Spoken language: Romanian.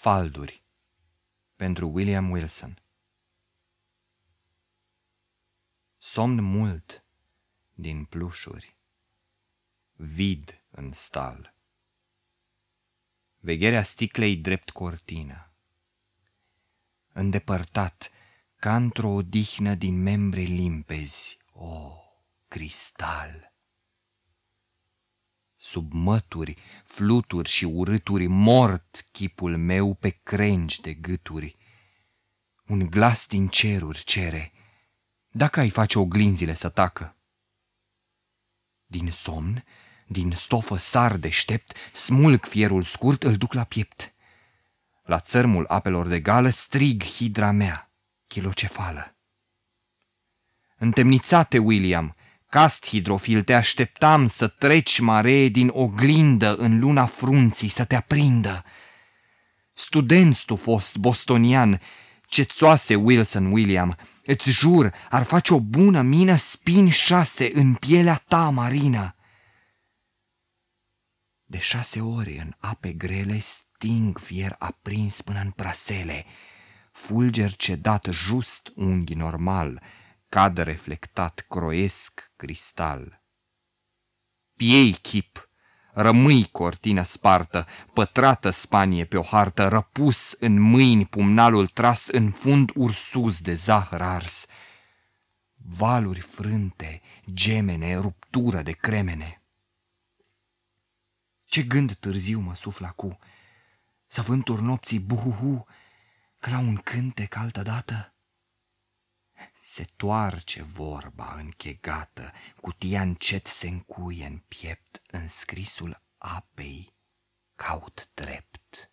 Falduri. Pentru William Wilson. Somn mult din plușuri, vid în stal. Vegherea sticlei drept cortină. Îndepărtat, ca într-o odihnă din membre limpezi, o, cristal sub mături, fluturi și urâturi, mort chipul meu pe crengi de gâturi. Un glas din ceruri cere, dacă ai face oglinzile să tacă. Din somn, din stofă sar deștept, smulg fierul scurt, îl duc la piept. La țărmul apelor de gală strig hidra mea, chilocefală. Întemnițate, William, Cast hidrofil, te așteptam să treci mare din oglindă în luna frunții să te aprindă. Student tu fost bostonian, cețoase Wilson William, îți jur, ar face o bună mină spin șase în pielea ta marină. De șase ore în ape grele sting fier aprins până în prasele, fulger cedat just unghi normal, cad reflectat, croiesc cristal. Piei chip, rămâi cortina spartă, pătrată Spanie pe o hartă, răpus în mâini pumnalul tras, în fund ursuz de zahăr ars. Valuri frânte, gemene, ruptură de cremene. Ce gând târziu mă sufla cu, să vânturi nopții buhuhu, că la un cântec altă dată se toarce vorba închegată, cutia încet se încuie în piept, înscrisul apei caut drept.